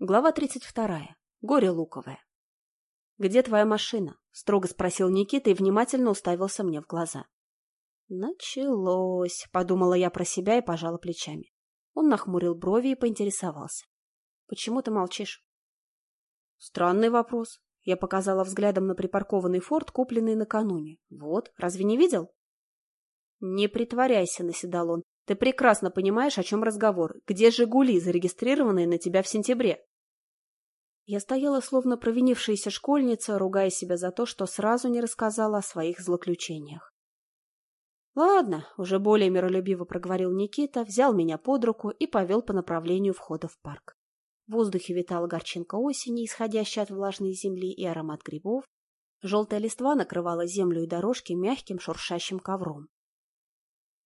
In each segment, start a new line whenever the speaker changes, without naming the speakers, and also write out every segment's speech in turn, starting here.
Глава 32. Горе луковое. «Где твоя машина?» — строго спросил Никита и внимательно уставился мне в глаза. «Началось», — подумала я про себя и пожала плечами. Он нахмурил брови и поинтересовался. «Почему ты молчишь?» «Странный вопрос». Я показала взглядом на припаркованный форт, купленный накануне. «Вот, разве не видел?» «Не притворяйся», — наседал он. «Ты прекрасно понимаешь, о чем разговор. Где «Жигули», зарегистрированные на тебя в сентябре?» Я стояла, словно провинившаяся школьница, ругая себя за то, что сразу не рассказала о своих злоключениях. «Ладно», — уже более миролюбиво проговорил Никита, взял меня под руку и повел по направлению входа в парк. В воздухе витала горчинка осени, исходящая от влажной земли и аромат грибов. Желтая листва накрывала землю и дорожки мягким шуршащим ковром.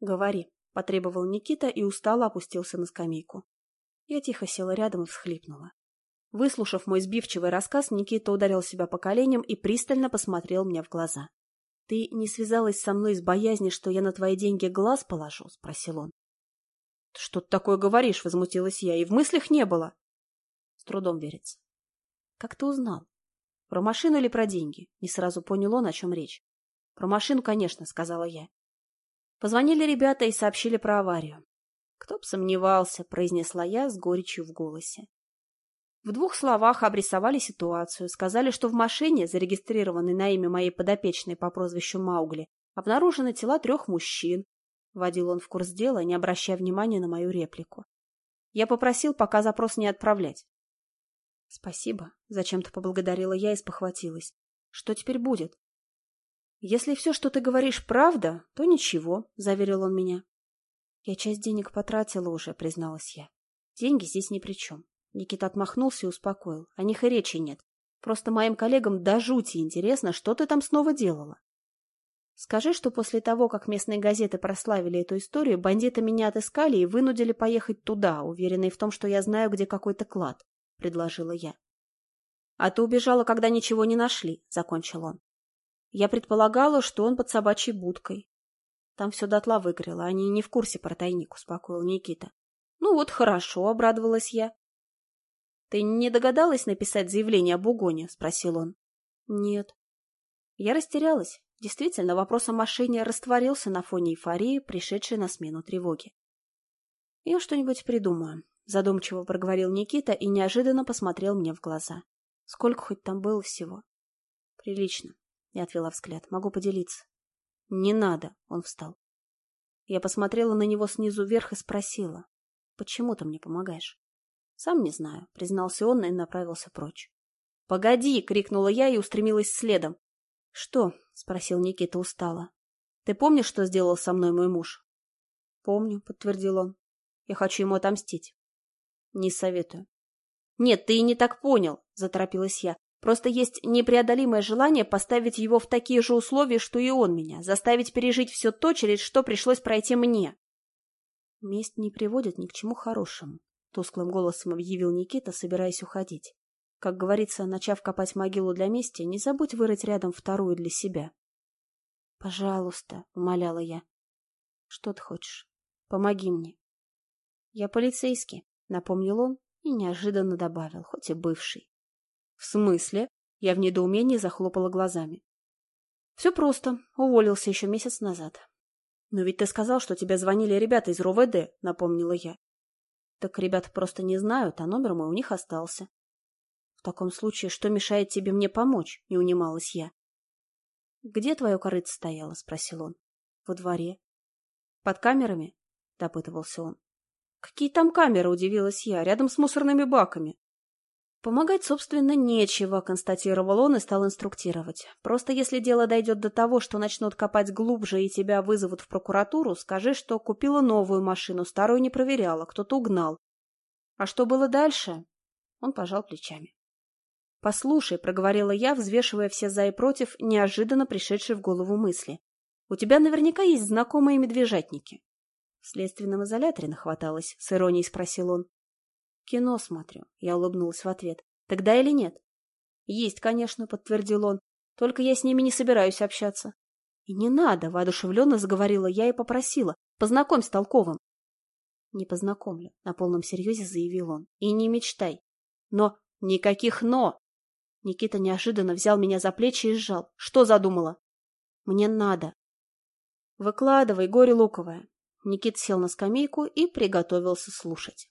«Говори», — потребовал Никита и устало опустился на скамейку. Я тихо села рядом и всхлипнула. Выслушав мой сбивчивый рассказ, Никита ударил себя по коленям и пристально посмотрел мне в глаза. — Ты не связалась со мной из боязни, что я на твои деньги глаз положу? — спросил он. — Что ты такое говоришь? — возмутилась я. — И в мыслях не было. С трудом верится. — Как ты узнал? Про машину или про деньги? Не сразу понял он, о чем речь. — Про машину, конечно, — сказала я. Позвонили ребята и сообщили про аварию. — Кто б сомневался, — произнесла я с горечью в голосе. В двух словах обрисовали ситуацию, сказали, что в машине, зарегистрированной на имя моей подопечной по прозвищу Маугли, обнаружены тела трех мужчин. Вводил он в курс дела, не обращая внимания на мою реплику. Я попросил пока запрос не отправлять. — Спасибо, — зачем-то поблагодарила я и спохватилась. — Что теперь будет? — Если все, что ты говоришь, правда, то ничего, — заверил он меня. — Я часть денег потратила уже, — призналась я. Деньги здесь ни при чем. Никита отмахнулся и успокоил. О них и речи нет. Просто моим коллегам до жути интересно, что ты там снова делала. Скажи, что после того, как местные газеты прославили эту историю, бандиты меня отыскали и вынудили поехать туда, уверенные в том, что я знаю, где какой-то клад, — предложила я. — А ты убежала, когда ничего не нашли, — закончил он. Я предполагала, что он под собачьей будкой. Там все дотла выгорело, они не в курсе про тайник, — успокоил Никита. — Ну вот хорошо, — обрадовалась я. «Ты не догадалась написать заявление об угоне?» — спросил он. «Нет». Я растерялась. Действительно, вопрос о машине растворился на фоне эйфории, пришедшей на смену тревоги. «Я что-нибудь придумаю», — задумчиво проговорил Никита и неожиданно посмотрел мне в глаза. «Сколько хоть там было всего?» «Прилично», — я отвела взгляд. «Могу поделиться». «Не надо», — он встал. Я посмотрела на него снизу вверх и спросила. «Почему ты мне помогаешь?» «Сам не знаю», — признался он и направился прочь. «Погоди!» — крикнула я и устремилась следом. «Что?» — спросил Никита устало. «Ты помнишь, что сделал со мной мой муж?» «Помню», — подтвердил он. «Я хочу ему отомстить». «Не советую». «Нет, ты и не так понял», — заторопилась я. «Просто есть непреодолимое желание поставить его в такие же условия, что и он меня, заставить пережить все то, через что пришлось пройти мне». «Месть не приводит ни к чему хорошему», — тусклым голосом объявил Никита, собираясь уходить. Как говорится, начав копать могилу для мести, не забудь вырыть рядом вторую для себя. — Пожалуйста, — умоляла я. — Что ты хочешь? Помоги мне. — Я полицейский, — напомнил он и неожиданно добавил, хоть и бывший. — В смысле? Я в недоумении захлопала глазами. — Все просто. Уволился еще месяц назад. — Но ведь ты сказал, что тебе звонили ребята из РОВД, — напомнила я. Так ребята просто не знают, а номер мой у них остался. В таком случае, что мешает тебе мне помочь? Не унималась я. Где твое корыто стояло? Спросил он. Во дворе. Под камерами? Допытывался он. Какие там камеры? Удивилась я. Рядом с мусорными баками. Помогать, собственно, нечего, констатировал он и стал инструктировать. Просто если дело дойдет до того, что начнут копать глубже и тебя вызовут в прокуратуру, скажи, что купила новую машину, старую не проверяла, кто-то угнал. А что было дальше? Он пожал плечами. «Послушай», — проговорила я, взвешивая все за и против, неожиданно пришедшие в голову мысли. «У тебя наверняка есть знакомые медвежатники». «В следственном изоляторе нахваталось», — с иронией спросил он. «Кино смотрю», — я улыбнулась в ответ. «Тогда или нет?» «Есть, конечно», — подтвердил он. «Только я с ними не собираюсь общаться». «И не надо», — воодушевленно заговорила я и попросила. «Познакомь с Толковым». «Не познакомлю», — на полном серьезе заявил он. «И не мечтай. Но никаких «но». Никита неожиданно взял меня за плечи и сжал. Что задумала? Мне надо. Выкладывай, горе луковое. Никит сел на скамейку и приготовился слушать.